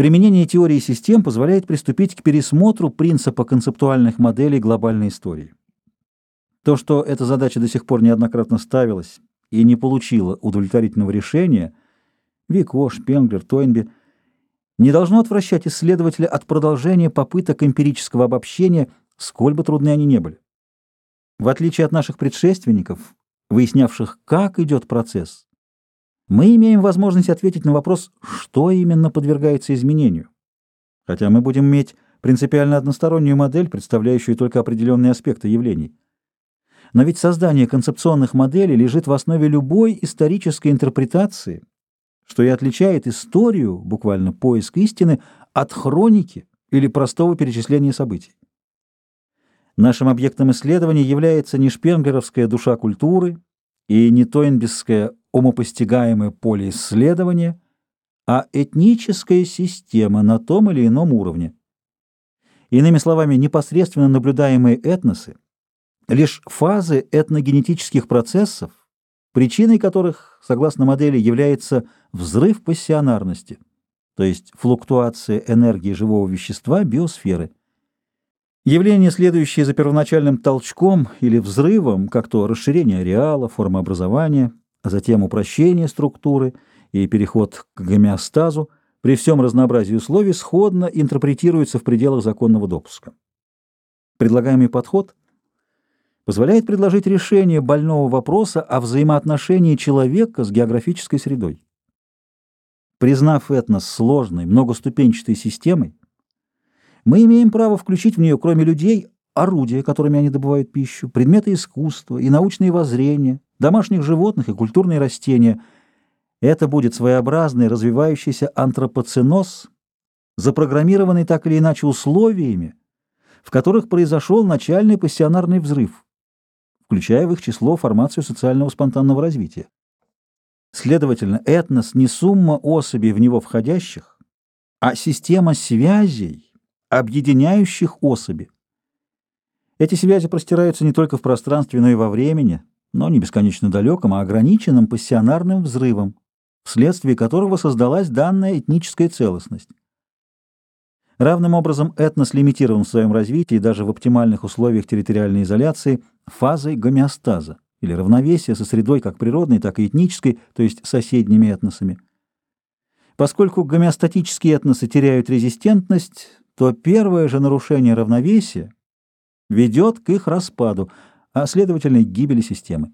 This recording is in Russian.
Применение теории систем позволяет приступить к пересмотру принципа концептуальных моделей глобальной истории. То, что эта задача до сих пор неоднократно ставилась и не получила удовлетворительного решения, Вико, Шпенглер, Тойнби, не должно отвращать исследователя от продолжения попыток эмпирического обобщения, сколь бы трудны они не были. В отличие от наших предшественников, выяснявших, как идет процесс, мы имеем возможность ответить на вопрос, что именно подвергается изменению. Хотя мы будем иметь принципиально одностороннюю модель, представляющую только определенные аспекты явлений. Но ведь создание концепционных моделей лежит в основе любой исторической интерпретации, что и отличает историю, буквально поиск истины, от хроники или простого перечисления событий. Нашим объектом исследования является не шпенглеровская душа культуры и не тойнбисское умопостигаемое поле исследования, а этническая система на том или ином уровне. Иными словами, непосредственно наблюдаемые этносы — лишь фазы этногенетических процессов, причиной которых, согласно модели, является взрыв пассионарности, то есть флуктуация энергии живого вещества биосферы. Явление, следующее за первоначальным толчком или взрывом, как то расширение ареала, формообразования, а затем упрощение структуры и переход к гомеостазу, при всем разнообразии условий сходно интерпретируется в пределах законного допуска. Предлагаемый подход позволяет предложить решение больного вопроса о взаимоотношении человека с географической средой. Признав этнос сложной, многоступенчатой системой, мы имеем право включить в нее, кроме людей, орудия, которыми они добывают пищу, предметы искусства и научные воззрения, домашних животных и культурные растения. Это будет своеобразный развивающийся антропоценоз, запрограммированный так или иначе условиями, в которых произошел начальный пассионарный взрыв, включая в их число формацию социального спонтанного развития. Следовательно, этнос не сумма особей в него входящих, а система связей, объединяющих особи. Эти связи простираются не только в пространстве, но и во времени, но не бесконечно далеком, а ограниченным пассионарным взрывом, вследствие которого создалась данная этническая целостность. Равным образом этнос лимитирован в своем развитии даже в оптимальных условиях территориальной изоляции фазой гомеостаза или равновесия со средой как природной, так и этнической, то есть соседними этносами. Поскольку гомеостатические этносы теряют резистентность, то первое же нарушение равновесия ведет к их распаду, а следовательно к гибели системы.